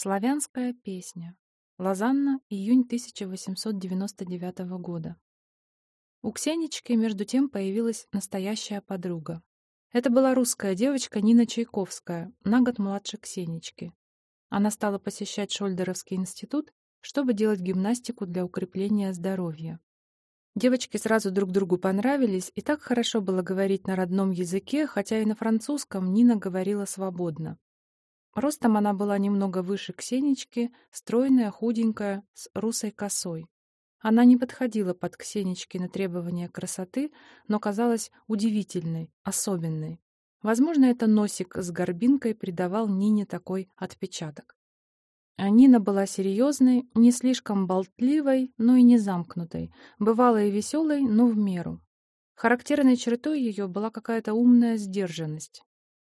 Славянская песня. Лозанна, июнь 1899 года. У Ксенечки, между тем, появилась настоящая подруга. Это была русская девочка Нина Чайковская, на год младше Ксенечки. Она стала посещать Шольдеровский институт, чтобы делать гимнастику для укрепления здоровья. Девочки сразу друг другу понравились, и так хорошо было говорить на родном языке, хотя и на французском Нина говорила свободно. Ростом она была немного выше Ксенечки, стройная, худенькая, с русой косой. Она не подходила под Ксенечкины требования красоты, но казалась удивительной, особенной. Возможно, это носик с горбинкой придавал Нине такой отпечаток. Нина была серьезной, не слишком болтливой, но и не замкнутой, бывала и веселой, но в меру. Характерной чертой ее была какая-то умная сдержанность.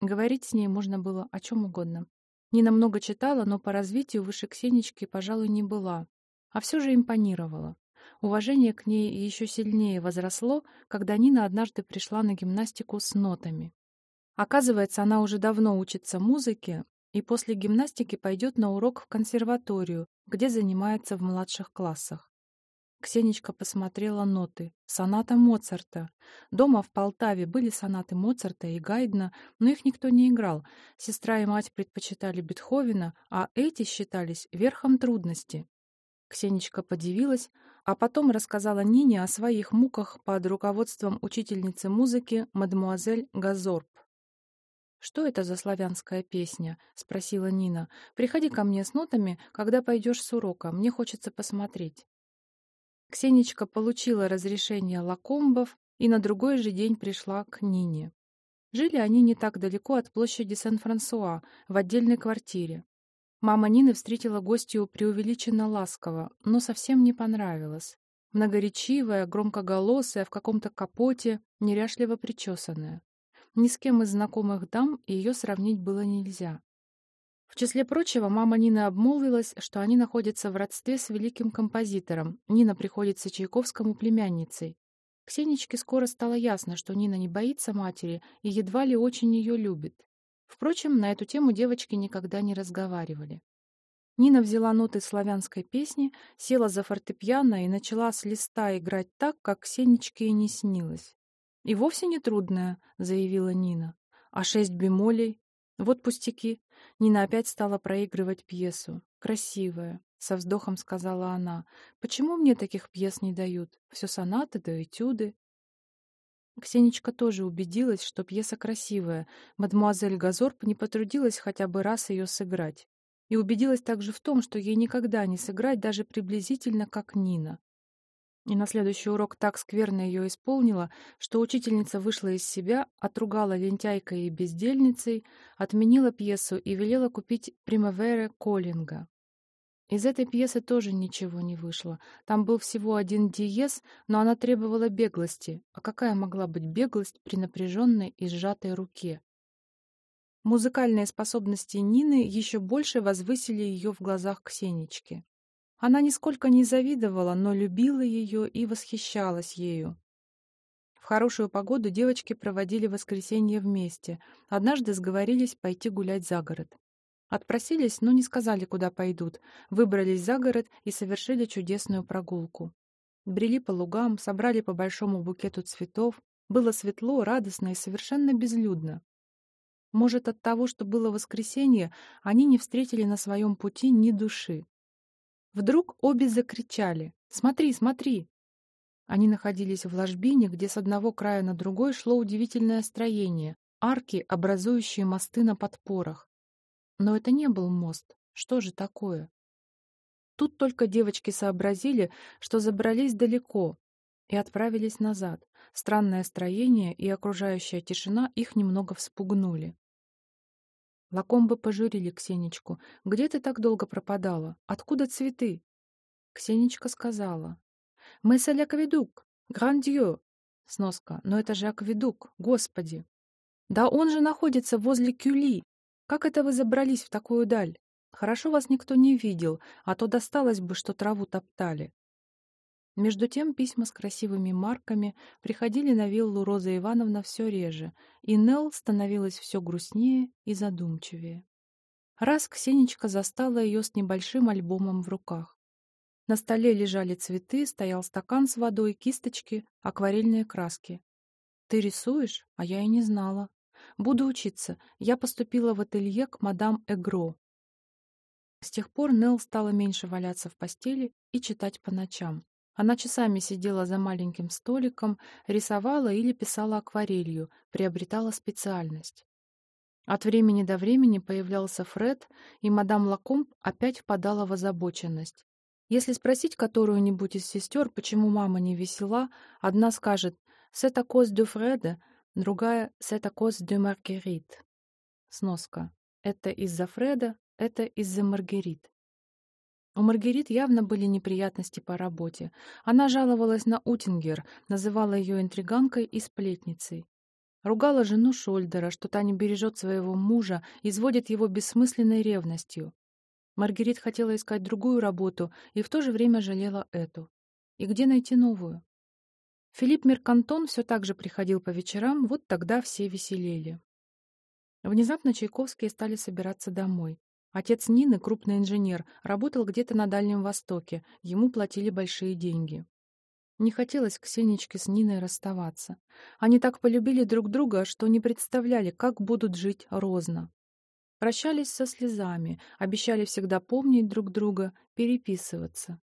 Говорить с ней можно было о чем угодно. Нина много читала, но по развитию выше Ксенечки, пожалуй, не была. А все же импонировала. Уважение к ней еще сильнее возросло, когда Нина однажды пришла на гимнастику с нотами. Оказывается, она уже давно учится музыке и после гимнастики пойдет на урок в консерваторию, где занимается в младших классах. Ксенечка посмотрела ноты. Соната Моцарта. Дома в Полтаве были сонаты Моцарта и Гайдна, но их никто не играл. Сестра и мать предпочитали Бетховена, а эти считались верхом трудности. Ксенечка подивилась, а потом рассказала Нине о своих муках под руководством учительницы музыки мадемуазель Газорб. «Что это за славянская песня?» — спросила Нина. «Приходи ко мне с нотами, когда пойдешь с урока. Мне хочется посмотреть». Ксенечка получила разрешение лакомбов и на другой же день пришла к Нине. Жили они не так далеко от площади Сан-Франсуа, в отдельной квартире. Мама Нины встретила гостью преувеличенно ласково, но совсем не понравилась. Многоречивая, громкоголосая, в каком-то капоте, неряшливо причесанная. Ни с кем из знакомых дам ее сравнить было нельзя. В числе прочего, мама Нины обмолвилась, что они находятся в родстве с великим композитором. Нина приходится Чайковскому племянницей. Ксенечке скоро стало ясно, что Нина не боится матери и едва ли очень ее любит. Впрочем, на эту тему девочки никогда не разговаривали. Нина взяла ноты славянской песни, села за фортепиано и начала с листа играть так, как Ксенечке и не снилось. «И вовсе не трудная», — заявила Нина. «А шесть бемолей? Вот пустяки. Нина опять стала проигрывать пьесу. Красивая, со вздохом сказала она. Почему мне таких пьес не дают? Все сонаты да этюды. Ксенечка тоже убедилась, что пьеса красивая. Мадемуазель Газорб не потрудилась хотя бы раз ее сыграть. И убедилась также в том, что ей никогда не сыграть даже приблизительно как Нина. И на следующий урок так скверно ее исполнила, что учительница вышла из себя, отругала лентяйкой и бездельницей, отменила пьесу и велела купить «Примавере» Коллинга. Из этой пьесы тоже ничего не вышло. Там был всего один диез, но она требовала беглости. А какая могла быть беглость при напряженной и сжатой руке? Музыкальные способности Нины еще больше возвысили ее в глазах Ксенечки. Она нисколько не завидовала, но любила ее и восхищалась ею. В хорошую погоду девочки проводили воскресенье вместе. Однажды сговорились пойти гулять за город. Отпросились, но не сказали, куда пойдут. Выбрались за город и совершили чудесную прогулку. Брели по лугам, собрали по большому букету цветов. Было светло, радостно и совершенно безлюдно. Может, от того, что было воскресенье, они не встретили на своем пути ни души. Вдруг обе закричали «Смотри, смотри!». Они находились в ложбине, где с одного края на другой шло удивительное строение, арки, образующие мосты на подпорах. Но это не был мост. Что же такое? Тут только девочки сообразили, что забрались далеко и отправились назад. Странное строение и окружающая тишина их немного вспугнули. Лакомбы пожурили Ксенечку. «Где ты так долго пропадала? Откуда цветы?» Ксенечка сказала. «Мысль акведук! Грандио!» Сноска. «Но это же акведук! Господи!» «Да он же находится возле Кюли! Как это вы забрались в такую даль? Хорошо вас никто не видел, а то досталось бы, что траву топтали. Между тем письма с красивыми марками приходили на виллу Роза Ивановна все реже, и Нелл становилась все грустнее и задумчивее. Раз Ксенечка застала ее с небольшим альбомом в руках. На столе лежали цветы, стоял стакан с водой, кисточки, акварельные краски. «Ты рисуешь? А я и не знала. Буду учиться. Я поступила в ателье к мадам Эгро». С тех пор Нелл стала меньше валяться в постели и читать по ночам. Она часами сидела за маленьким столиком, рисовала или писала акварелью, приобретала специальность. От времени до времени появлялся Фред, и мадам Лакомб опять впадала в озабоченность. Если спросить которую-нибудь из сестер, почему мама не весела, одна скажет «C'est à cause de Фреда», другая «C'est à cause de Marguerite». Сноска. Это из-за Фреда, это из-за Маргерит. У Маргерит явно были неприятности по работе. Она жаловалась на Утингер, называла ее интриганкой и сплетницей. Ругала жену Шольдера, что та не бережет своего мужа, изводит его бессмысленной ревностью. Маргарит хотела искать другую работу и в то же время жалела эту. И где найти новую? Филипп Меркантон все так же приходил по вечерам, вот тогда все веселели. Внезапно Чайковские стали собираться домой. Отец Нины, крупный инженер, работал где-то на Дальнем Востоке, ему платили большие деньги. Не хотелось Ксенечке с Ниной расставаться. Они так полюбили друг друга, что не представляли, как будут жить розно. Прощались со слезами, обещали всегда помнить друг друга, переписываться.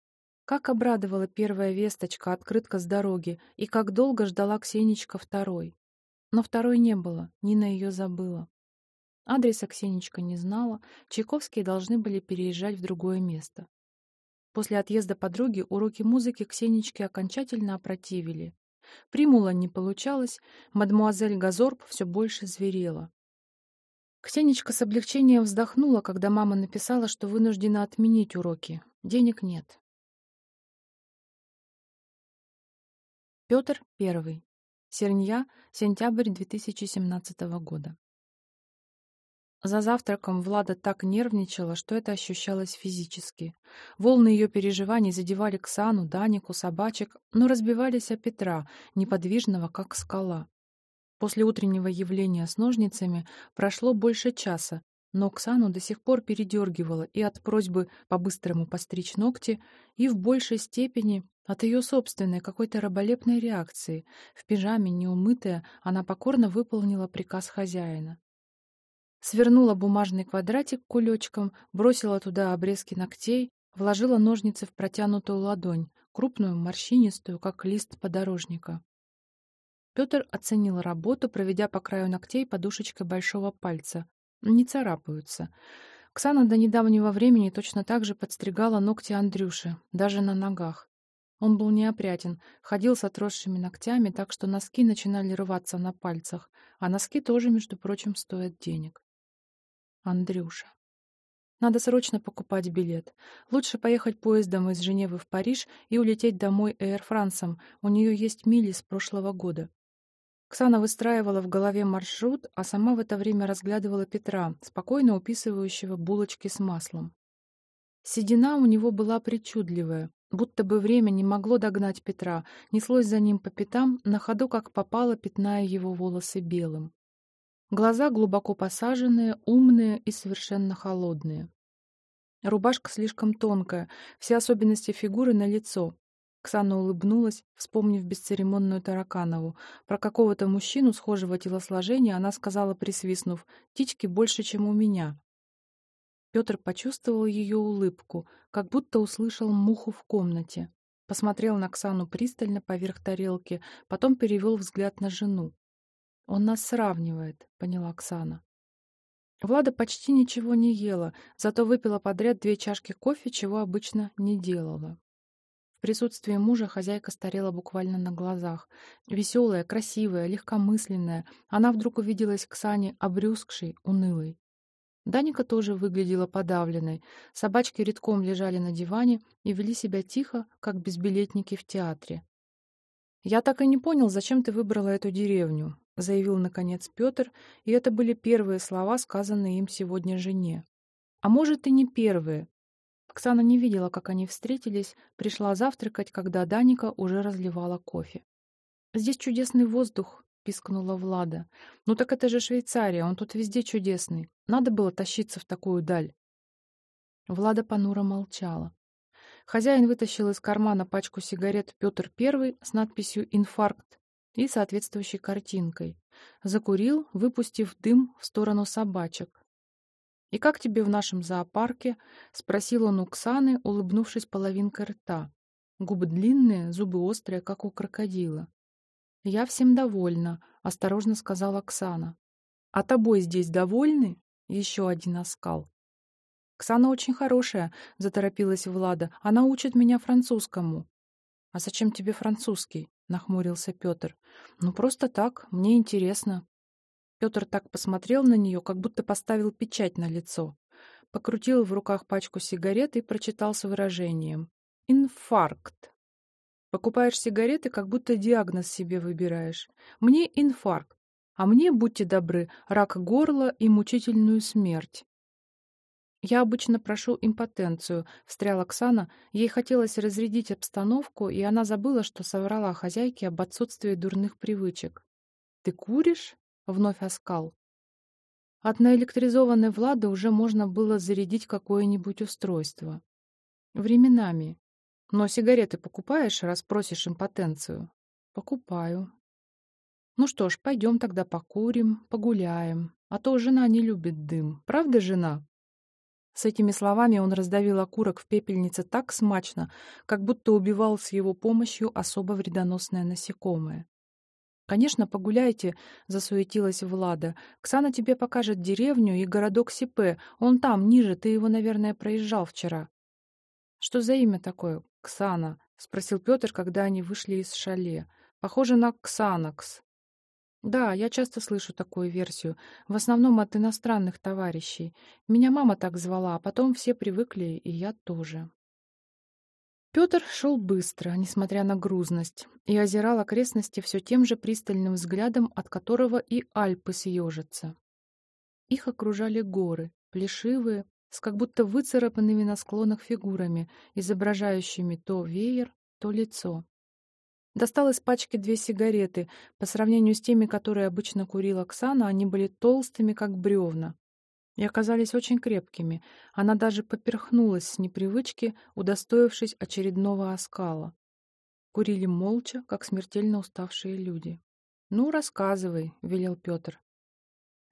Как обрадовала первая весточка, открытка с дороги, и как долго ждала Ксенечка второй. Но второй не было, Нина ее забыла. Адреса Ксенечка не знала, Чайковские должны были переезжать в другое место. После отъезда подруги уроки музыки Ксенечке окончательно опротивили. Примула не получалось, мадмуазель Газорб все больше зверела. Ксенечка с облегчением вздохнула, когда мама написала, что вынуждена отменить уроки. Денег нет. Петр I. Сернья, сентябрь 2017 года. За завтраком Влада так нервничала, что это ощущалось физически. Волны ее переживаний задевали Ксану, Данику, собачек, но разбивались о Петра, неподвижного, как скала. После утреннего явления с ножницами прошло больше часа, но Оксану до сих пор передергивала и от просьбы по-быстрому постричь ногти, и в большей степени от ее собственной какой-то раболепной реакции. В пижаме, неумытая, она покорно выполнила приказ хозяина. Свернула бумажный квадратик кулечком, бросила туда обрезки ногтей, вложила ножницы в протянутую ладонь, крупную, морщинистую, как лист подорожника. Петр оценил работу, проведя по краю ногтей подушечкой большого пальца. Не царапаются. Ксана до недавнего времени точно так же подстригала ногти Андрюши, даже на ногах. Он был неопрятен, ходил с отросшими ногтями, так что носки начинали рваться на пальцах, а носки тоже, между прочим, стоят денег. Андрюша. Надо срочно покупать билет. Лучше поехать поездом из Женевы в Париж и улететь домой Эйр Франсом. У нее есть мили с прошлого года. Ксана выстраивала в голове маршрут, а сама в это время разглядывала Петра, спокойно уписывающего булочки с маслом. Седина у него была причудливая, будто бы время не могло догнать Петра, неслось за ним по пятам, на ходу как попало, пятная его волосы белым. Глаза глубоко посаженные, умные и совершенно холодные. Рубашка слишком тонкая, все особенности фигуры на лицо, Ксана улыбнулась, вспомнив бесцеремонную Тараканову. Про какого-то мужчину схожего телосложения она сказала, присвистнув, «Птички больше, чем у меня». Петр почувствовал ее улыбку, как будто услышал муху в комнате. Посмотрел на Ксану пристально поверх тарелки, потом перевел взгляд на жену. «Он нас сравнивает», — поняла Оксана. Влада почти ничего не ела, зато выпила подряд две чашки кофе, чего обычно не делала присутствии мужа хозяйка старела буквально на глазах. Веселая, красивая, легкомысленная, она вдруг увиделась к Сане обрюзгшей, унылой. Даника тоже выглядела подавленной. Собачки редком лежали на диване и вели себя тихо, как безбилетники в театре. «Я так и не понял, зачем ты выбрала эту деревню», — заявил, наконец, Петр, и это были первые слова, сказанные им сегодня жене. «А может, и не первые, Оксана не видела, как они встретились, пришла завтракать, когда Даника уже разливала кофе. «Здесь чудесный воздух», — пискнула Влада. «Ну так это же Швейцария, он тут везде чудесный. Надо было тащиться в такую даль». Влада понуро молчала. Хозяин вытащил из кармана пачку сигарет Петр Первый с надписью «Инфаркт» и соответствующей картинкой. Закурил, выпустив дым в сторону собачек. «И как тебе в нашем зоопарке?» — спросил он у Ксаны, улыбнувшись половинкой рта. Губы длинные, зубы острые, как у крокодила. «Я всем довольна», — осторожно сказала Оксана. «А тобой здесь довольны?» — еще один оскал. «Ксана очень хорошая», — заторопилась Влада. «Она учит меня французскому». «А зачем тебе французский?» — нахмурился Петр. «Ну, просто так, мне интересно». Петр так посмотрел на нее, как будто поставил печать на лицо. Покрутил в руках пачку сигарет и прочитал с выражением. «Инфаркт». Покупаешь сигареты, как будто диагноз себе выбираешь. Мне инфаркт, а мне, будьте добры, рак горла и мучительную смерть. «Я обычно прошу импотенцию», — встряла Оксана. Ей хотелось разрядить обстановку, и она забыла, что соврала хозяйке об отсутствии дурных привычек. «Ты куришь?» — вновь оскал. От наэлектризованной Влады уже можно было зарядить какое-нибудь устройство. Временами. Но сигареты покупаешь, раз просишь импотенцию? Покупаю. Ну что ж, пойдем тогда покурим, погуляем. А то жена не любит дым. Правда, жена? С этими словами он раздавил окурок в пепельнице так смачно, как будто убивал с его помощью особо вредоносное насекомое. «Конечно, погуляйте», — засуетилась Влада. «Ксана тебе покажет деревню и городок Сипе. Он там, ниже, ты его, наверное, проезжал вчера». «Что за имя такое? Ксана?» — спросил Петр, когда они вышли из шале. «Похоже на Ксанакс». Да, я часто слышу такую версию, в основном от иностранных товарищей. Меня мама так звала, а потом все привыкли, и я тоже. Петр шел быстро, несмотря на грузность, и озирал окрестности все тем же пристальным взглядом, от которого и Альпы съежатся. Их окружали горы, плешивые, с как будто выцарапанными на склонах фигурами, изображающими то веер, то лицо. Достал из пачки две сигареты. По сравнению с теми, которые обычно курила Оксана, они были толстыми, как бревна. И оказались очень крепкими. Она даже поперхнулась с непривычки, удостоившись очередного оскала. Курили молча, как смертельно уставшие люди. «Ну, рассказывай», — велел Петр.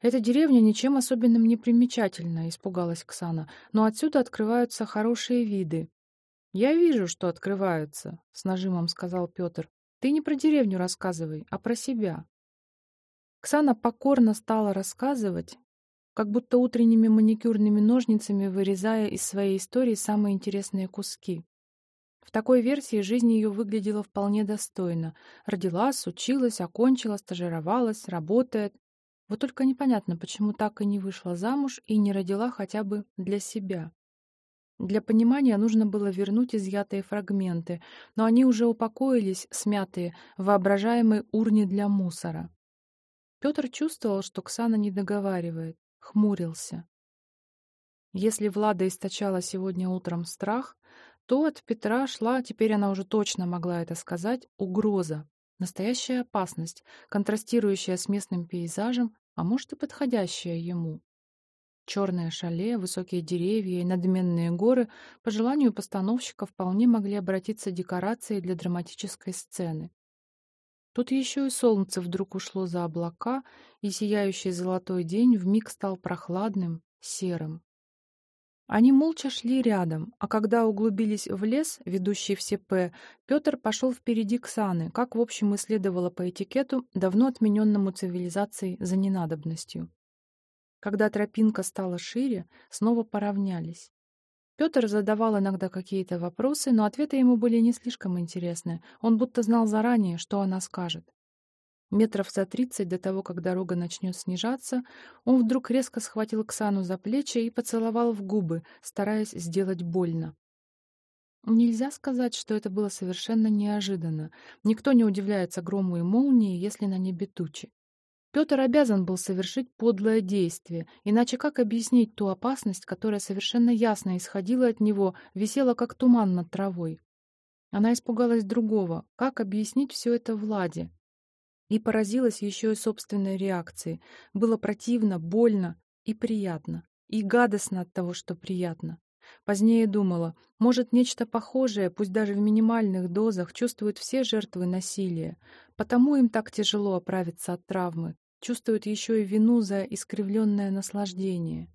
«Эта деревня ничем особенным не примечательна», — испугалась Ксана. «но отсюда открываются хорошие виды. «Я вижу, что открываются», — с нажимом сказал Петр. «Ты не про деревню рассказывай, а про себя». Ксана покорно стала рассказывать, как будто утренними маникюрными ножницами вырезая из своей истории самые интересные куски. В такой версии жизнь ее выглядела вполне достойно. Родилась, училась, окончила, стажировалась, работает. Вот только непонятно, почему так и не вышла замуж и не родила хотя бы для себя. Для понимания нужно было вернуть изъятые фрагменты, но они уже упокоились, смятые, в воображаемой урне для мусора. Петр чувствовал, что Ксана не договаривает, хмурился. Если Влада источала сегодня утром страх, то от Петра шла, теперь она уже точно могла это сказать, угроза, настоящая опасность, контрастирующая с местным пейзажем, а может и подходящая ему. Черное шале, высокие деревья и надменные горы по желанию постановщика вполне могли обратиться декорацией для драматической сцены. Тут еще и солнце вдруг ушло за облака, и сияющий золотой день вмиг стал прохладным, серым. Они молча шли рядом, а когда углубились в лес, ведущий в Сепе, Петр пошел впереди Ксаны, как, в общем, и следовало по этикету, давно отмененному цивилизацией за ненадобностью. Когда тропинка стала шире, снова поравнялись. Петр задавал иногда какие-то вопросы, но ответы ему были не слишком интересны. Он будто знал заранее, что она скажет. Метров за тридцать до того, как дорога начнет снижаться, он вдруг резко схватил Ксану за плечи и поцеловал в губы, стараясь сделать больно. Нельзя сказать, что это было совершенно неожиданно. Никто не удивляется грому и молнии, если на небе тучи. Петр обязан был совершить подлое действие, иначе как объяснить ту опасность, которая совершенно ясно исходила от него, висела как туман над травой? Она испугалась другого. Как объяснить все это Владе? И поразилась еще и собственной реакцией. Было противно, больно и приятно. И гадостно от того, что приятно. Позднее думала, может, нечто похожее, пусть даже в минимальных дозах, чувствуют все жертвы насилия. Потому им так тяжело оправиться от травмы. Чувствуют еще и вину за искривленное наслаждение.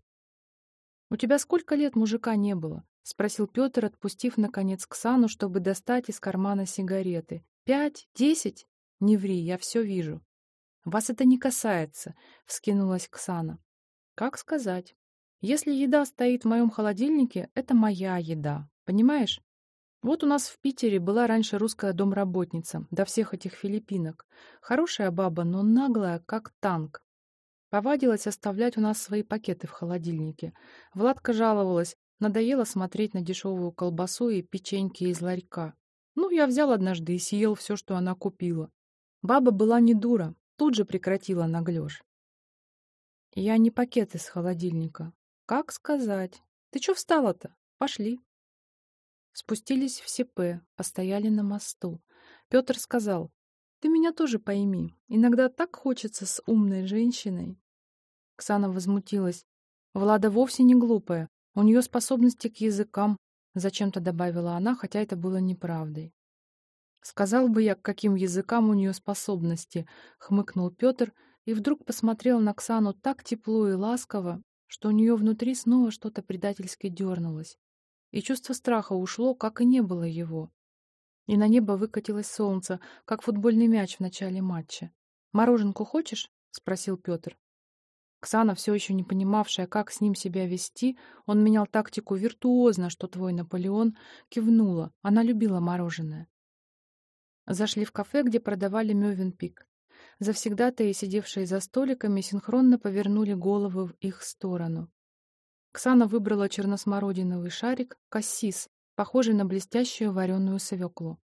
«У тебя сколько лет мужика не было?» — спросил Петр, отпустив, наконец, Ксану, чтобы достать из кармана сигареты. «Пять? Десять? Не ври, я все вижу». «Вас это не касается», — вскинулась Ксана. «Как сказать? Если еда стоит в моем холодильнике, это моя еда, понимаешь? Вот у нас в Питере была раньше русская домработница, до всех этих филиппинок. Хорошая баба, но наглая, как танк. Повадилась оставлять у нас свои пакеты в холодильнике. Владка жаловалась, надоело смотреть на дешевую колбасу и печеньки из ларька. Ну, я взял однажды и съел все, что она купила. Баба была не дура, тут же прекратила наглёж. Я не пакет из холодильника, как сказать? Ты чё встала-то? Пошли. Спустились в СП, постояли на мосту. Пётр сказал, ты меня тоже пойми. Иногда так хочется с умной женщиной. Ксана возмутилась. Влада вовсе не глупая. У неё способности к языкам, зачем-то добавила она, хотя это было неправдой. Сказал бы я, к каким языкам у неё способности, хмыкнул Пётр и вдруг посмотрел на Ксану так тепло и ласково, что у нее внутри снова что-то предательски дернулось. И чувство страха ушло, как и не было его. И на небо выкатилось солнце, как футбольный мяч в начале матча. «Мороженку хочешь?» — спросил Петр. Ксана, все еще не понимавшая, как с ним себя вести, он менял тактику виртуозно, что твой Наполеон, кивнула. Она любила мороженое. Зашли в кафе, где продавали мёвенпик. Завсегдатаи, сидевшие за столиками, синхронно повернули головы в их сторону. Ксана выбрала черносмородиновый шарик, кассис, похожий на блестящую вареную свеклу.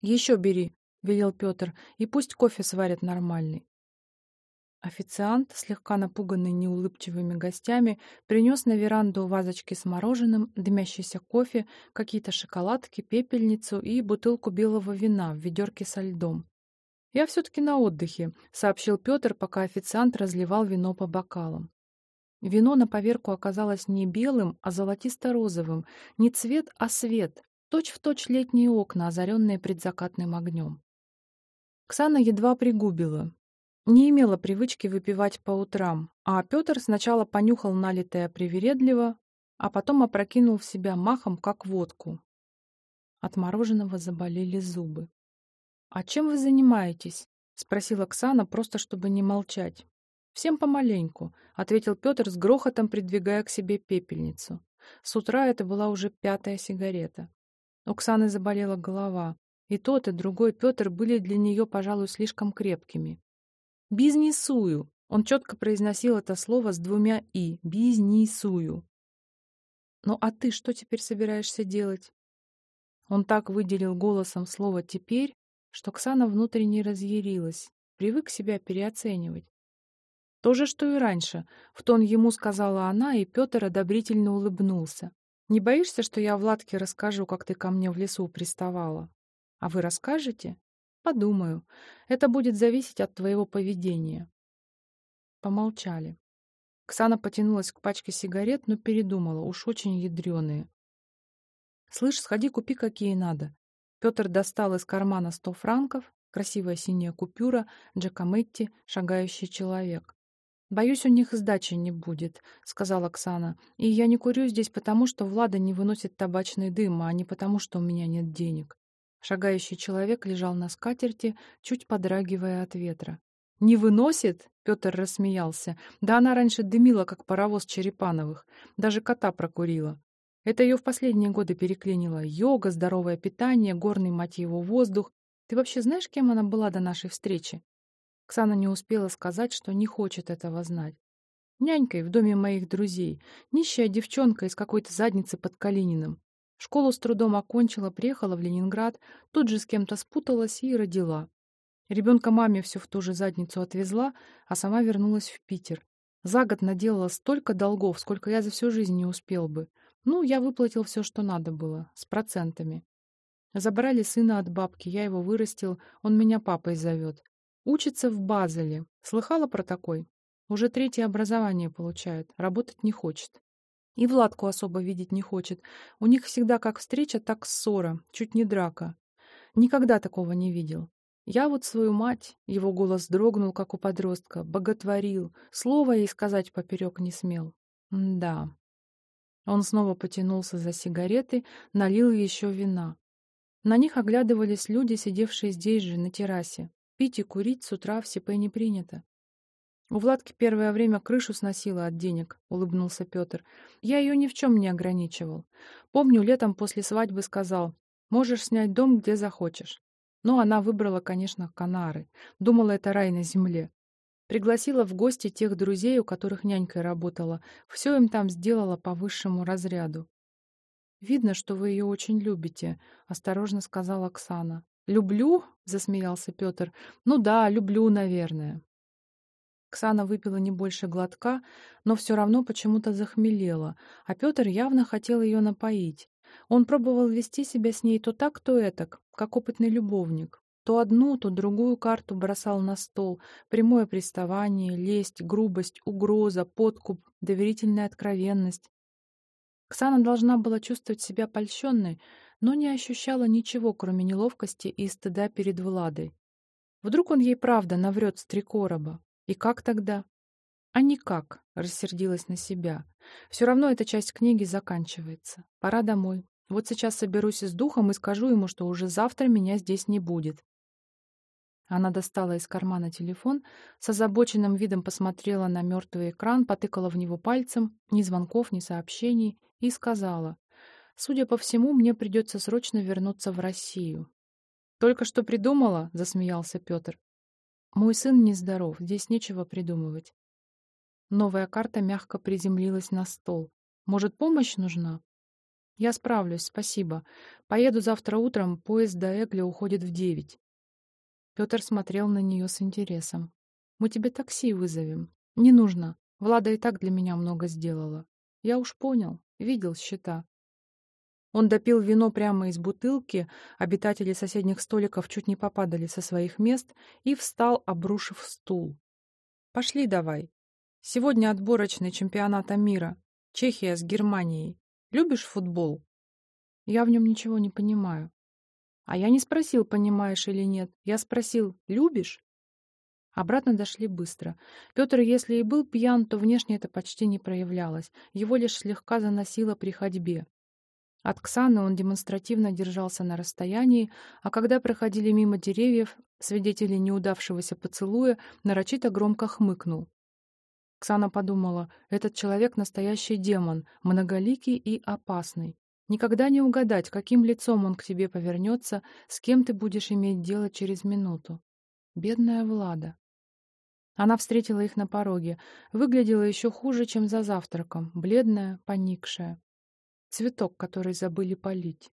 «Еще бери», — велел Петр, — «и пусть кофе сварят нормальный». Официант, слегка напуганный неулыбчивыми гостями, принес на веранду вазочки с мороженым, дымящийся кофе, какие-то шоколадки, пепельницу и бутылку белого вина в ведерке со льдом. «Я все-таки на отдыхе», — сообщил Петр, пока официант разливал вино по бокалам. Вино на поверку оказалось не белым, а золотисто-розовым, не цвет, а свет, точь-в-точь точь летние окна, озаренные предзакатным огнем. Ксана едва пригубила. Не имела привычки выпивать по утрам, а Петр сначала понюхал налитое привередливо, а потом опрокинул в себя махом, как водку. От мороженого заболели зубы. «А чем вы занимаетесь?» — спросила Оксана, просто чтобы не молчать. «Всем помаленьку», — ответил Петр с грохотом, придвигая к себе пепельницу. С утра это была уже пятая сигарета. У Оксаны заболела голова. И тот, и другой Петр были для нее, пожалуй, слишком крепкими. «Бизнесую!» Он четко произносил это слово с двумя «и». «Бизнесую». «Ну а ты что теперь собираешься делать?» Он так выделил голосом слово «теперь», что Ксана внутренне разъярилась, привык себя переоценивать. То же, что и раньше, в тон ему сказала она, и Петр одобрительно улыбнулся. «Не боишься, что я Владке расскажу, как ты ко мне в лесу приставала? А вы расскажете? Подумаю. Это будет зависеть от твоего поведения». Помолчали. Ксана потянулась к пачке сигарет, но передумала, уж очень ядреные. «Слышь, сходи, купи какие надо. Петр достал из кармана сто франков, красивая синяя купюра, Джакометти, шагающий человек. «Боюсь, у них сдачи не будет», — сказала Оксана. «И я не курю здесь потому, что Влада не выносит табачный дым, а не потому, что у меня нет денег». Шагающий человек лежал на скатерти, чуть подрагивая от ветра. «Не выносит?» — Петр рассмеялся. «Да она раньше дымила, как паровоз Черепановых. Даже кота прокурила. Это ее в последние годы переклинило. Йога, здоровое питание, горный, мать его, воздух. Ты вообще знаешь, кем она была до нашей встречи? Ксана не успела сказать, что не хочет этого знать. Нянькой в доме моих друзей. Нищая девчонка из какой-то задницы под Калининым. Школу с трудом окончила, приехала в Ленинград, тут же с кем-то спуталась и родила. Ребенка маме все в ту же задницу отвезла, а сама вернулась в Питер. За год наделала столько долгов, сколько я за всю жизнь не успел бы. Ну, я выплатил все, что надо было, с процентами. Забрали сына от бабки, я его вырастил, он меня папой зовет. Учится в Базеле. Слыхала про такой? Уже третье образование получает, работать не хочет. И Владку особо видеть не хочет. У них всегда как встреча, так ссора, чуть не драка. Никогда такого не видел. Я вот свою мать, его голос дрогнул, как у подростка, боготворил, слова ей сказать поперек не смел. М да. Он снова потянулся за сигареты, налил еще вина. На них оглядывались люди, сидевшие здесь же, на террасе. Пить и курить с утра в СП не принято. «У Владки первое время крышу сносила от денег», — улыбнулся Петр. «Я ее ни в чем не ограничивал. Помню, летом после свадьбы сказал, можешь снять дом, где захочешь. Но она выбрала, конечно, Канары. Думала, это рай на земле. Пригласила в гости тех друзей, у которых нянькой работала. Все им там сделала по высшему разряду. «Видно, что вы ее очень любите», — осторожно сказала Оксана. «Люблю?» — засмеялся Петр. «Ну да, люблю, наверное». Оксана выпила не больше глотка, но все равно почему-то захмелела, а Петр явно хотел ее напоить. Он пробовал вести себя с ней то так, то этак, как опытный любовник. То одну, то другую карту бросал на стол. Прямое приставание, лесть, грубость, угроза, подкуп, доверительная откровенность. Ксана должна была чувствовать себя польщенной, но не ощущала ничего, кроме неловкости и стыда перед Владой. Вдруг он ей правда наврет с три короба. И как тогда? А никак, рассердилась на себя. Все равно эта часть книги заканчивается. Пора домой. Вот сейчас соберусь с духом и скажу ему, что уже завтра меня здесь не будет. Она достала из кармана телефон, с озабоченным видом посмотрела на мертвый экран, потыкала в него пальцем, ни звонков, ни сообщений, и сказала, «Судя по всему, мне придется срочно вернуться в Россию». «Только что придумала?» — засмеялся Петр. «Мой сын нездоров, здесь нечего придумывать. Новая карта мягко приземлилась на стол. «Может, помощь нужна?» «Я справлюсь, спасибо. Поеду завтра утром, поезд до Эгли уходит в девять». Петр смотрел на нее с интересом. «Мы тебе такси вызовем». «Не нужно. Влада и так для меня много сделала. Я уж понял. Видел счета». Он допил вино прямо из бутылки, обитатели соседних столиков чуть не попадали со своих мест и встал, обрушив стул. «Пошли давай. Сегодня отборочный чемпионата мира. Чехия с Германией. Любишь футбол? Я в нем ничего не понимаю. А я не спросил, понимаешь или нет. Я спросил, любишь? Обратно дошли быстро. Петр, если и был пьян, то внешне это почти не проявлялось. Его лишь слегка заносило при ходьбе. От Ксаны он демонстративно держался на расстоянии, а когда проходили мимо деревьев, свидетели неудавшегося поцелуя, нарочито громко хмыкнул. Ксана подумала, этот человек настоящий демон, многоликий и опасный. Никогда не угадать, каким лицом он к тебе повернется, с кем ты будешь иметь дело через минуту. Бедная Влада. Она встретила их на пороге. Выглядела еще хуже, чем за завтраком. Бледная, поникшая. Цветок, который забыли полить.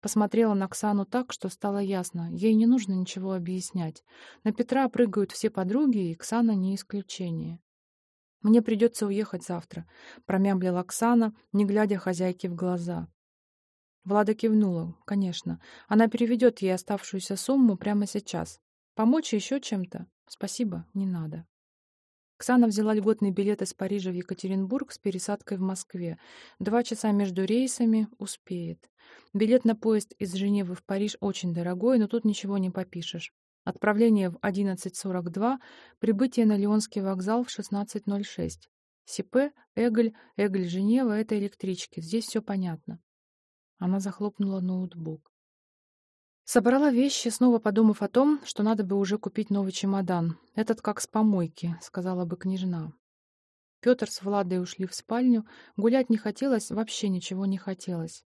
Посмотрела на Ксану так, что стало ясно. Ей не нужно ничего объяснять. На Петра прыгают все подруги, и Ксана не исключение. «Мне придется уехать завтра», — промямлила Оксана, не глядя хозяйке в глаза. Влада кивнула. «Конечно. Она переведет ей оставшуюся сумму прямо сейчас. Помочь еще чем-то? Спасибо, не надо». Оксана взяла льготный билет из Парижа в Екатеринбург с пересадкой в Москве. Два часа между рейсами успеет. Билет на поезд из Женевы в Париж очень дорогой, но тут ничего не попишешь. Отправление в 11.42, прибытие на Лионский вокзал в 16.06. Сипе, Эгль, Эгль, Женева — это электрички. Здесь все понятно. Она захлопнула ноутбук. Собрала вещи, снова подумав о том, что надо бы уже купить новый чемодан. Этот как с помойки, сказала бы княжна. Петр с Владой ушли в спальню. Гулять не хотелось, вообще ничего не хотелось.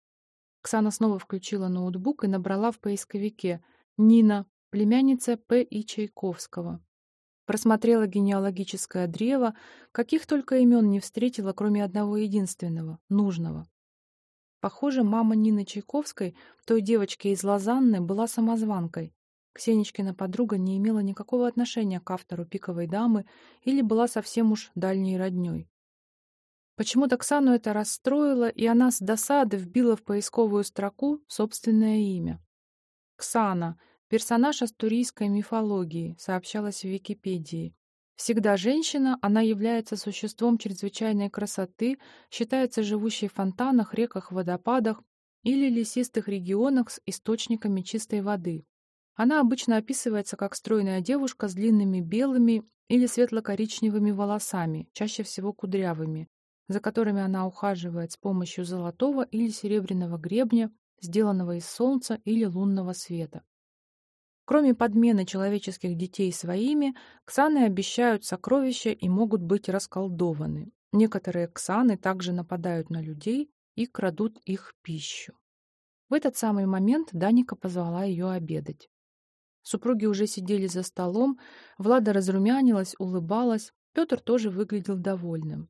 Ксана снова включила ноутбук и набрала в поисковике «Нина, племянница П. И. Чайковского. Просмотрела генеалогическое древо, каких только имен не встретила, кроме одного единственного, нужного. Похоже, мама Нины Чайковской, той девочки из Лозанны, была самозванкой. Ксенечкина подруга не имела никакого отношения к автору «Пиковой дамы» или была совсем уж дальней роднёй. Почему-то Ксану это расстроило, и она с досады вбила в поисковую строку собственное имя. «Ксана, Персонаж астурийской мифологии, сообщалось в Википедии. Всегда женщина, она является существом чрезвычайной красоты, считается живущей в фонтанах, реках, водопадах или лесистых регионах с источниками чистой воды. Она обычно описывается как стройная девушка с длинными белыми или светло-коричневыми волосами, чаще всего кудрявыми, за которыми она ухаживает с помощью золотого или серебряного гребня, сделанного из солнца или лунного света. Кроме подмены человеческих детей своими, ксаны обещают сокровища и могут быть расколдованы. Некоторые ксаны также нападают на людей и крадут их пищу. В этот самый момент Даника позвала ее обедать. Супруги уже сидели за столом, Влада разрумянилась, улыбалась, Петр тоже выглядел довольным.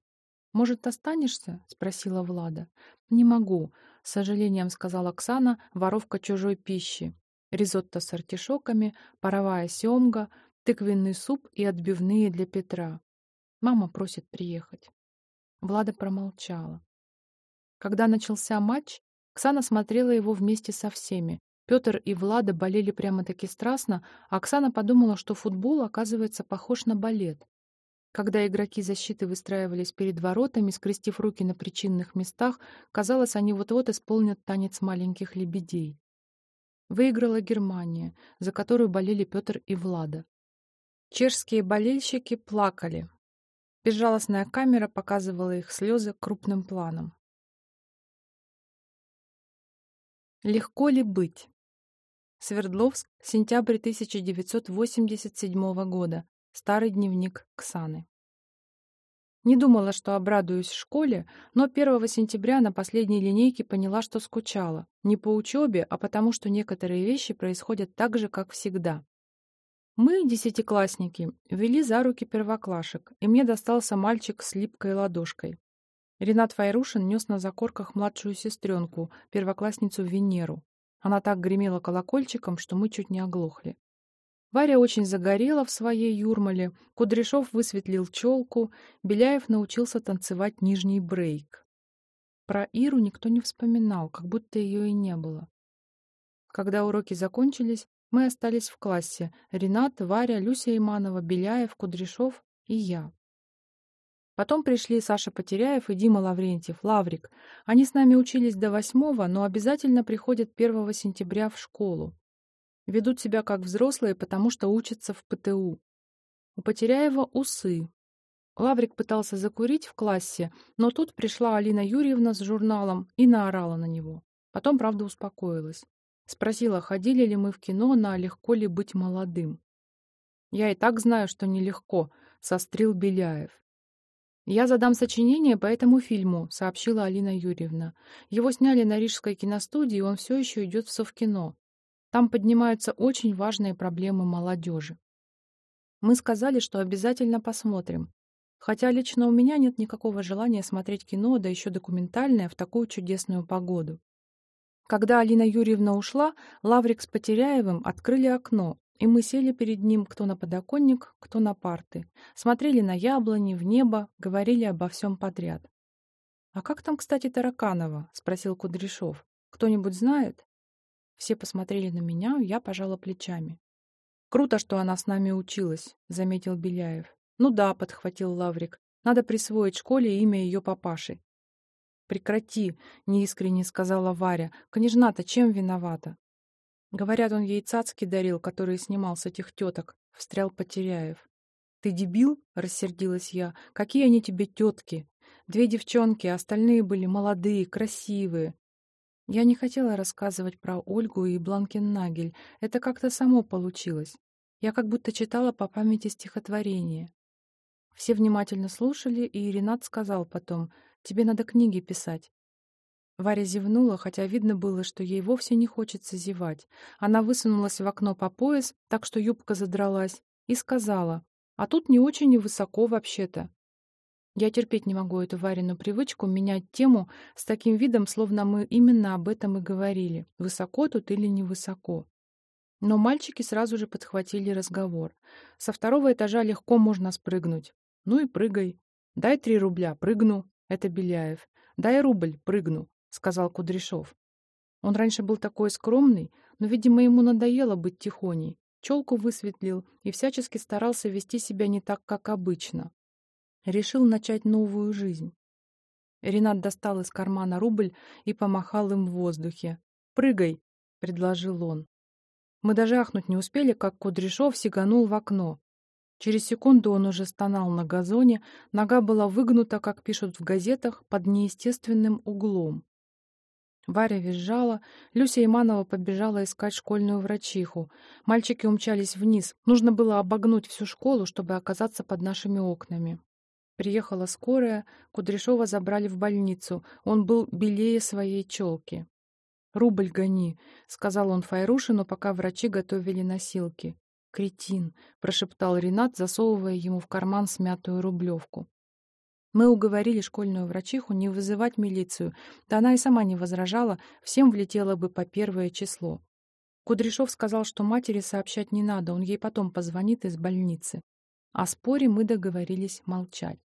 «Может, останешься?» — спросила Влада. «Не могу», — с сожалением сказала Оксана, воровка чужой пищи ризотто с артишоками, паровая семга, тыквенный суп и отбивные для Петра. Мама просит приехать. Влада промолчала. Когда начался матч, Оксана смотрела его вместе со всеми. Петр и Влада болели прямо-таки страстно, а Оксана подумала, что футбол, оказывается, похож на балет. Когда игроки защиты выстраивались перед воротами, скрестив руки на причинных местах, казалось, они вот-вот исполнят танец маленьких лебедей. Выиграла Германия, за которую болели Петр и Влада. Чешские болельщики плакали. Безжалостная камера показывала их слезы крупным планом. Легко ли быть? Свердловск, сентябрь 1987 года. Старый дневник Ксаны. Не думала, что обрадуюсь в школе, но 1 сентября на последней линейке поняла, что скучала. Не по учебе, а потому что некоторые вещи происходят так же, как всегда. Мы, десятиклассники, вели за руки первоклашек, и мне достался мальчик с липкой ладошкой. Ренат Файрушин нес на закорках младшую сестренку, первоклассницу Венеру. Она так гремела колокольчиком, что мы чуть не оглохли. Варя очень загорела в своей юрмале, Кудряшов высветлил челку, Беляев научился танцевать нижний брейк. Про Иру никто не вспоминал, как будто ее и не было. Когда уроки закончились, мы остались в классе. Ренат, Варя, Люся Иманова, Беляев, Кудряшов и я. Потом пришли Саша Потеряев и Дима Лаврентьев, Лаврик. Они с нами учились до восьмого, но обязательно приходят 1 сентября в школу. Ведут себя как взрослые, потому что учатся в ПТУ. У Потеряева усы. Лаврик пытался закурить в классе, но тут пришла Алина Юрьевна с журналом и наорала на него. Потом, правда, успокоилась. Спросила, ходили ли мы в кино на «Легко ли быть молодым». «Я и так знаю, что нелегко», — сострил Беляев. «Я задам сочинение по этому фильму», — сообщила Алина Юрьевна. «Его сняли на Рижской киностудии, и он все еще идет в Совкино. Там поднимаются очень важные проблемы молодежи. Мы сказали, что обязательно посмотрим. Хотя лично у меня нет никакого желания смотреть кино, да еще документальное, в такую чудесную погоду. Когда Алина Юрьевна ушла, Лаврик с Потеряевым открыли окно, и мы сели перед ним кто на подоконник, кто на парты. Смотрели на яблони, в небо, говорили обо всем подряд. «А как там, кстати, Тараканова?» — спросил Кудряшов. «Кто-нибудь знает?» Все посмотрели на меня, я пожала плечами. «Круто, что она с нами училась», — заметил Беляев. «Ну да», — подхватил Лаврик. «Надо присвоить школе имя ее папаши». «Прекрати», — неискренне сказала Варя. «Княжна-то чем виновата?» Говорят, он ей цацки дарил, которые снимал с этих теток. Встрял Потеряев. «Ты дебил?» — рассердилась я. «Какие они тебе тетки? Две девчонки, а остальные были молодые, красивые. Я не хотела рассказывать про Ольгу и Бланкеннагель. Это как-то само получилось. Я как будто читала по памяти стихотворение. Все внимательно слушали, и Ренат сказал потом, «Тебе надо книги писать». Варя зевнула, хотя видно было, что ей вовсе не хочется зевать. Она высунулась в окно по пояс, так что юбка задралась, и сказала, «А тут не очень и высоко вообще-то. Я терпеть не могу эту Варину привычку менять тему с таким видом, словно мы именно об этом и говорили, высоко тут или невысоко. Но мальчики сразу же подхватили разговор. Со второго этажа легко можно спрыгнуть. Ну и прыгай. Дай три рубля, прыгну. Это Беляев. Дай рубль, прыгну, сказал Кудряшов. Он раньше был такой скромный, но, видимо, ему надоело быть тихоней. Челку высветлил и всячески старался вести себя не так, как обычно. Решил начать новую жизнь. Ренат достал из кармана рубль и помахал им в воздухе. «Прыгай!» — предложил он. Мы даже ахнуть не успели, как Кудряшов сиганул в окно. Через секунду он уже стонал на газоне, нога была выгнута, как пишут в газетах, под неестественным углом. Варя визжала, Люся Иманова побежала искать школьную врачиху. Мальчики умчались вниз. Нужно было обогнуть всю школу, чтобы оказаться под нашими окнами. Приехала скорая, Кудряшова забрали в больницу. Он был белее своей челки. «Рубль гони», — сказал он Файрушину, пока врачи готовили носилки. «Кретин», — прошептал Ренат, засовывая ему в карман смятую рублевку. Мы уговорили школьную врачиху не вызывать милицию, да она и сама не возражала, всем влетело бы по первое число. Кудряшов сказал, что матери сообщать не надо, он ей потом позвонит из больницы. О споре мы договорились молчать.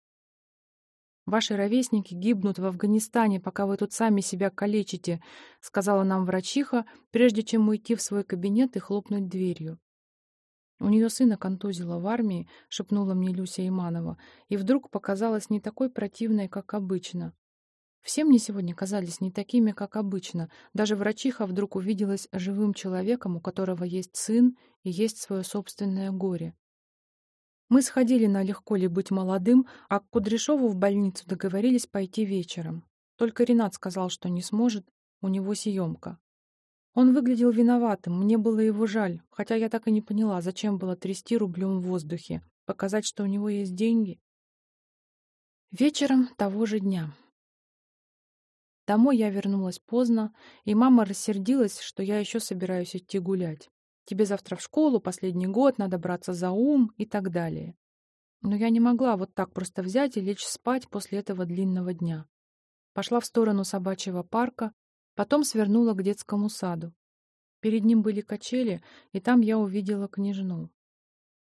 «Ваши ровесники гибнут в Афганистане, пока вы тут сами себя калечите», сказала нам врачиха, прежде чем уйти в свой кабинет и хлопнуть дверью. «У нее сына контузило в армии», — шепнула мне Люся Иманова, и вдруг показалась не такой противной, как обычно. Все мне сегодня казались не такими, как обычно. Даже врачиха вдруг увиделась живым человеком, у которого есть сын и есть свое собственное горе. Мы сходили на легко ли быть молодым, а к Кудряшову в больницу договорились пойти вечером. Только Ренат сказал, что не сможет, у него съемка. Он выглядел виноватым, мне было его жаль, хотя я так и не поняла, зачем было трясти рублем в воздухе, показать, что у него есть деньги. Вечером того же дня. Домой я вернулась поздно, и мама рассердилась, что я еще собираюсь идти гулять. Тебе завтра в школу, последний год, надо браться за ум и так далее. Но я не могла вот так просто взять и лечь спать после этого длинного дня. Пошла в сторону собачьего парка, потом свернула к детскому саду. Перед ним были качели, и там я увидела княжну.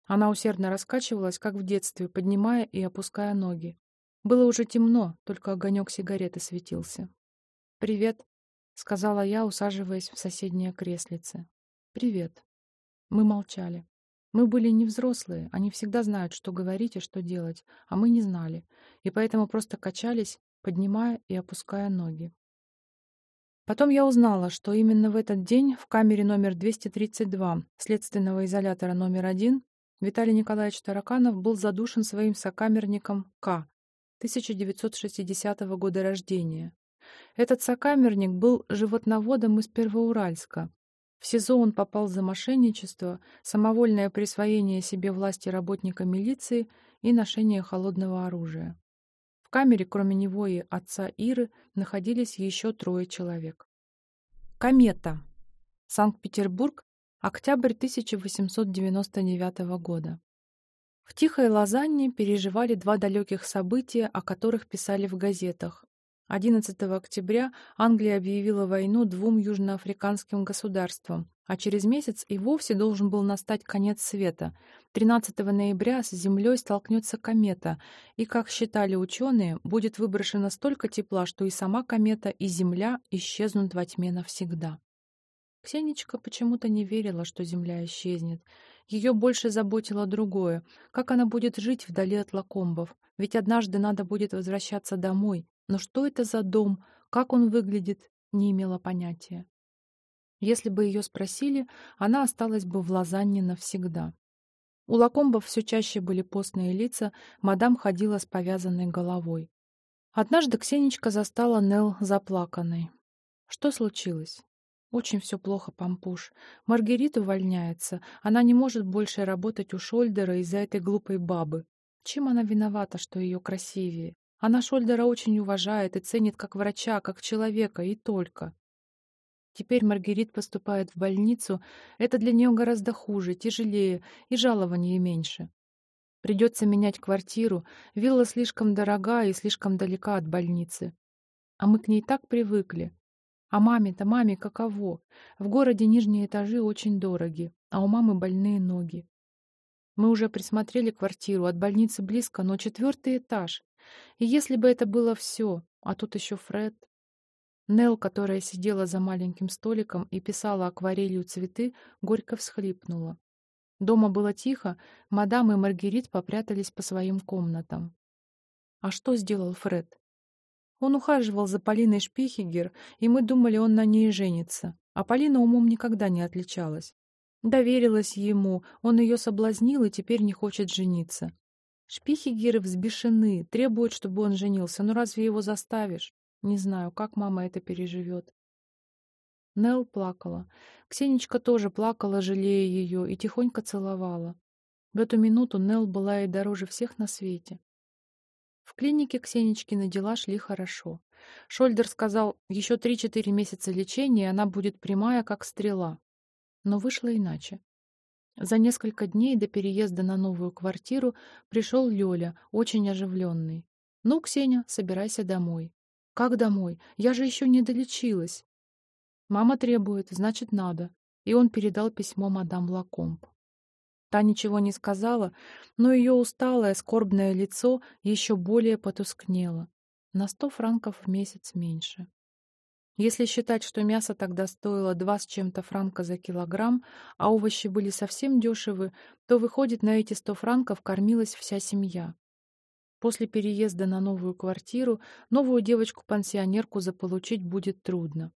Она усердно раскачивалась, как в детстве, поднимая и опуская ноги. Было уже темно, только огонек сигареты светился. «Привет», — сказала я, усаживаясь в соседнее креслице. «Привет». Мы молчали. Мы были не взрослые, они всегда знают, что говорить и что делать, а мы не знали, и поэтому просто качались, поднимая и опуская ноги. Потом я узнала, что именно в этот день в камере номер 232 следственного изолятора номер 1 Виталий Николаевич Тараканов был задушен своим сокамерником К. 1960 года рождения. Этот сокамерник был животноводом из Первоуральска, в СИЗО он попал за мошенничество, самовольное присвоение себе власти работника милиции и ношение холодного оружия. В камере, кроме него и отца Иры, находились еще трое человек. Комета. Санкт-Петербург. Октябрь 1899 года. В Тихой Лозанне переживали два далеких события, о которых писали в газетах. 11 октября Англия объявила войну двум южноафриканским государствам, а через месяц и вовсе должен был настать конец света. 13 ноября с Землей столкнется комета, и, как считали ученые, будет выброшено столько тепла, что и сама комета, и Земля исчезнут во тьме навсегда. Ксенечка почему-то не верила, что Земля исчезнет. Ее больше заботило другое, как она будет жить вдали от лакомбов, ведь однажды надо будет возвращаться домой, но что это за дом, как он выглядит, не имела понятия. Если бы ее спросили, она осталась бы в Лозанне навсегда. У Лакомбов все чаще были постные лица, мадам ходила с повязанной головой. Однажды Ксенечка застала Нел заплаканной. Что случилось? Очень все плохо, Пампуш. Маргарита увольняется. Она не может больше работать у Шольдера из-за этой глупой бабы. Чем она виновата, что ее красивее? Она Шольдера очень уважает и ценит как врача, как человека, и только. Теперь Маргарит поступает в больницу. Это для нее гораздо хуже, тяжелее и жалования меньше. Придется менять квартиру. Вилла слишком дорога и слишком далека от больницы. А мы к ней так привыкли. А маме-то, маме каково? В городе нижние этажи очень дороги, а у мамы больные ноги. Мы уже присмотрели квартиру, от больницы близко, но четвертый этаж. И если бы это было все, а тут еще Фред... Нел, которая сидела за маленьким столиком и писала акварелью цветы, горько всхлипнула. Дома было тихо, мадам и Маргерит попрятались по своим комнатам. А что сделал Фред? Он ухаживал за Полиной Шпихигер, и мы думали, он на ней женится. А Полина умом никогда не отличалась. Доверилась ему, он ее соблазнил и теперь не хочет жениться. Шпихигеры взбешены, требуют, чтобы он женился. Но разве его заставишь? Не знаю, как мама это переживет. Нел плакала. Ксенечка тоже плакала, жалея ее, и тихонько целовала. В эту минуту Нел была ей дороже всех на свете. В клинике Ксенечкины дела шли хорошо. Шольдер сказал, еще три-четыре месяца лечения, и она будет прямая, как стрела. Но вышло иначе. За несколько дней до переезда на новую квартиру пришел Лёля, очень оживленный. «Ну, Ксения, собирайся домой». «Как домой? Я же еще не долечилась». «Мама требует, значит, надо». И он передал письмо мадам Лакомб. Та ничего не сказала, но ее усталое, скорбное лицо еще более потускнело. На сто франков в месяц меньше. Если считать, что мясо тогда стоило два с чем-то франка за килограмм, а овощи были совсем дешевы, то, выходит, на эти сто франков кормилась вся семья. После переезда на новую квартиру новую девочку-пансионерку заполучить будет трудно.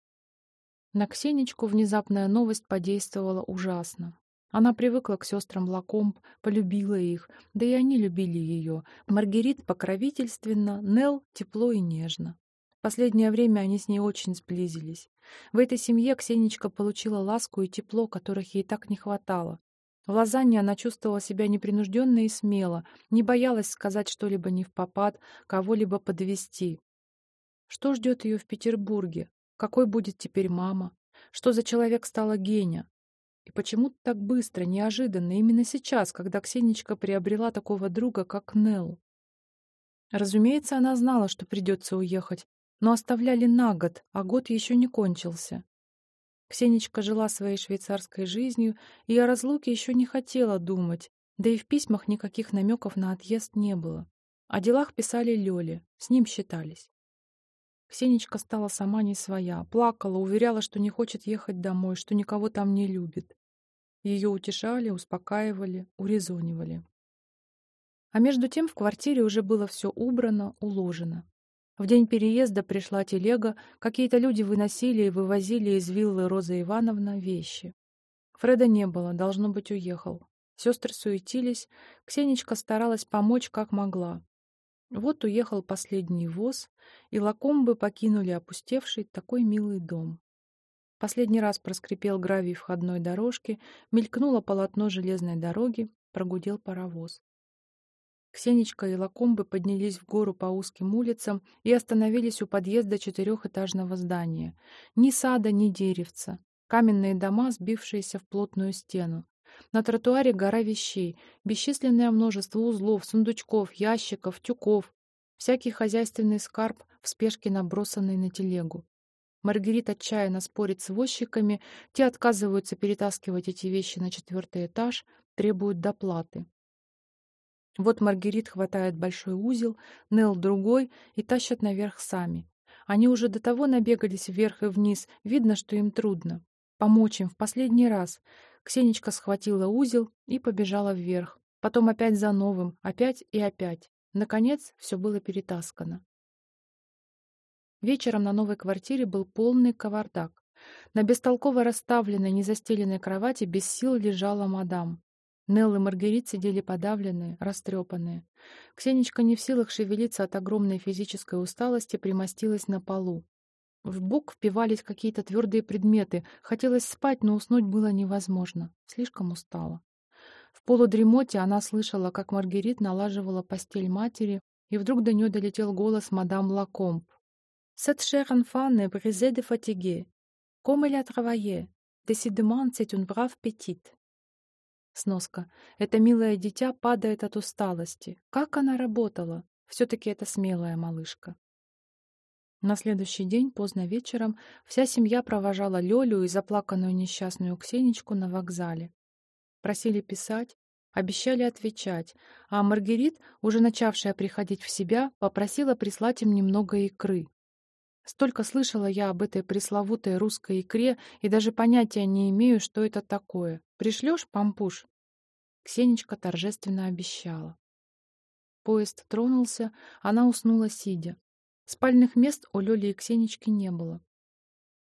На Ксенечку внезапная новость подействовала ужасно. Она привыкла к сестрам Лакомб, полюбила их, да и они любили ее. Маргерит покровительственно, Нел тепло и нежно. Последнее время они с ней очень сблизились. В этой семье Ксенечка получила ласку и тепло, которых ей так не хватало. В Лозанне она чувствовала себя непринужденно и смело, не боялась сказать что-либо не в попад, кого-либо подвести. Что ждет ее в Петербурге? Какой будет теперь мама? Что за человек стала Геня? И почему так быстро, неожиданно, именно сейчас, когда Ксенечка приобрела такого друга, как Нелл? Разумеется, она знала, что придется уехать, но оставляли на год, а год еще не кончился. Ксенечка жила своей швейцарской жизнью и о разлуке еще не хотела думать, да и в письмах никаких намеков на отъезд не было. О делах писали Лёле, с ним считались. Ксенечка стала сама не своя, плакала, уверяла, что не хочет ехать домой, что никого там не любит. Ее утешали, успокаивали, урезонивали. А между тем в квартире уже было все убрано, уложено. В день переезда пришла телега, какие-то люди выносили и вывозили из виллы Роза Ивановна вещи. Фреда не было, должно быть, уехал. Сестры суетились, Ксенечка старалась помочь, как могла. Вот уехал последний воз, и лакомбы покинули опустевший такой милый дом. Последний раз проскрипел гравий входной дорожки, мелькнуло полотно железной дороги, прогудел паровоз. Ксенечка и Лакомбы поднялись в гору по узким улицам и остановились у подъезда четырехэтажного здания. Ни сада, ни деревца. Каменные дома, сбившиеся в плотную стену. На тротуаре гора вещей, бесчисленное множество узлов, сундучков, ящиков, тюков. Всякий хозяйственный скарб в спешке набросанный на телегу. Маргарита отчаянно спорит с возчиками, те отказываются перетаскивать эти вещи на четвертый этаж, требуют доплаты. Вот Маргарит хватает большой узел, Нел другой и тащат наверх сами. Они уже до того набегались вверх и вниз, видно, что им трудно. Помочь им в последний раз. Ксенечка схватила узел и побежала вверх. Потом опять за новым, опять и опять. Наконец, все было перетаскано. Вечером на новой квартире был полный кавардак. На бестолково расставленной, незастеленной кровати без сил лежала мадам. Нелл и Маргарит сидели подавленные, растрепанные. Ксенечка не в силах шевелиться от огромной физической усталости примостилась на полу. В бок впивались какие-то твердые предметы. Хотелось спать, но уснуть было невозможно. Слишком устала. В полудремоте она слышала, как Маргарит налаживала постель матери, и вдруг до нее долетел голос мадам Лакомб. Cette chère enfant est brisée de fatigue. Comme elle a travaillé. Décidément, c'est une brave petite. Сноска. Это милое дитя падает от усталости. Как она работала? Все-таки это смелая малышка. На следующий день, поздно вечером, вся семья провожала Лёлю и заплаканную несчастную Ксенечку на вокзале. Просили писать, обещали отвечать, а Маргарит, уже начавшая приходить в себя, попросила прислать им немного икры. Столько слышала я об этой пресловутой русской икре и даже понятия не имею, что это такое. Пришлешь, пампуш?» Ксенечка торжественно обещала. Поезд тронулся, она уснула сидя. Спальных мест у Лёли и Ксенечки не было.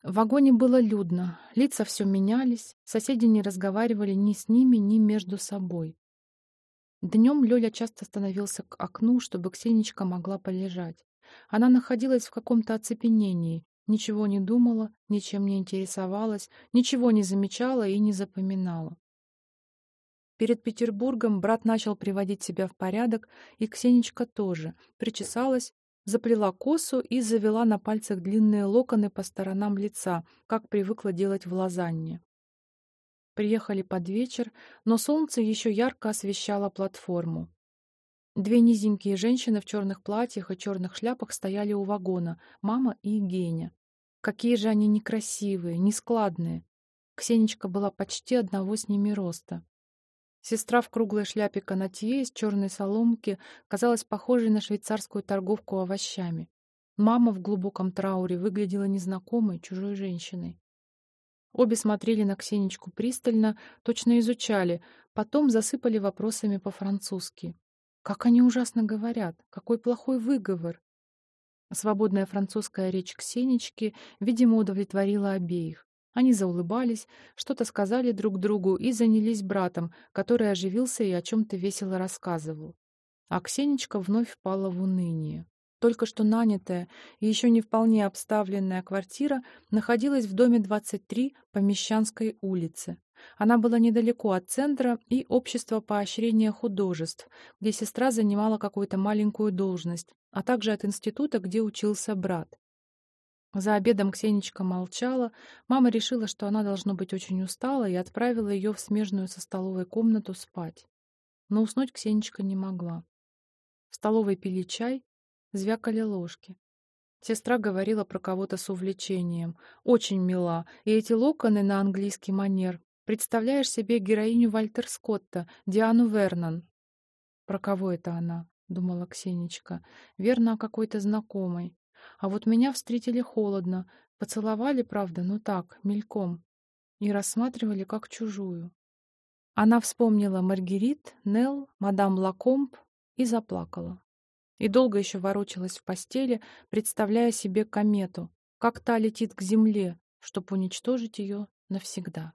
В вагоне было людно, лица все менялись, соседи не разговаривали ни с ними, ни между собой. Днем Лёля часто становился к окну, чтобы Ксенечка могла полежать. Она находилась в каком-то оцепенении, ничего не думала, ничем не интересовалась, ничего не замечала и не запоминала. Перед Петербургом брат начал приводить себя в порядок, и Ксенечка тоже. Причесалась, заплела косу и завела на пальцах длинные локоны по сторонам лица, как привыкла делать в Лозанне. Приехали под вечер, но солнце еще ярко освещало платформу. Две низенькие женщины в черных платьях и черных шляпах стояли у вагона, мама и Геня. Какие же они некрасивые, нескладные. Ксенечка была почти одного с ними роста. Сестра в круглой шляпе канатье из черной соломки казалась похожей на швейцарскую торговку овощами. Мама в глубоком трауре выглядела незнакомой, чужой женщиной. Обе смотрели на Ксенечку пристально, точно изучали, потом засыпали вопросами по-французски. Как они ужасно говорят, какой плохой выговор. Свободная французская речь Ксенечки, видимо, удовлетворила обеих. Они заулыбались, что-то сказали друг другу и занялись братом, который оживился и о чем-то весело рассказывал. А Ксенечка вновь впала в уныние. Только что нанятая и еще не вполне обставленная квартира находилась в доме 23 по Мещанской улице. Она была недалеко от центра и общества поощрения художеств, где сестра занимала какую-то маленькую должность, а также от института, где учился брат. За обедом Ксенечка молчала. Мама решила, что она должно быть очень устала, и отправила ее в смежную со столовой комнату спать. Но уснуть Ксенечка не могла. В столовой пили чай, звякали ложки. Сестра говорила про кого-то с увлечением. Очень мила. И эти локоны на английский манер. Представляешь себе героиню Вальтер Скотта, Диану Вернон. Про кого это она? Думала Ксенечка. Верно, о какой-то знакомой. А вот меня встретили холодно. Поцеловали, правда, но так, мельком. И рассматривали как чужую. Она вспомнила Маргерит, Нелл, мадам Лакомб и заплакала и долго еще ворочалась в постели, представляя себе комету, как та летит к земле, чтобы уничтожить ее навсегда.